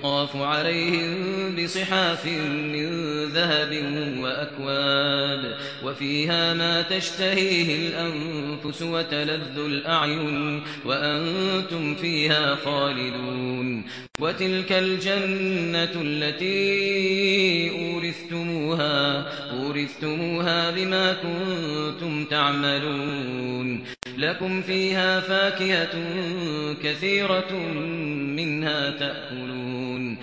يطاف عليهم بصحاف من ذهب وأكواب وفيها ما تشتهيه الأنفس وتلذ الأعين وأنتم فيها خالدون وتلك الجنة التي أورثتموها أورثتموها بما كنتم تعملون. لكم فيها فاكهة كثيرة منها تأكلون.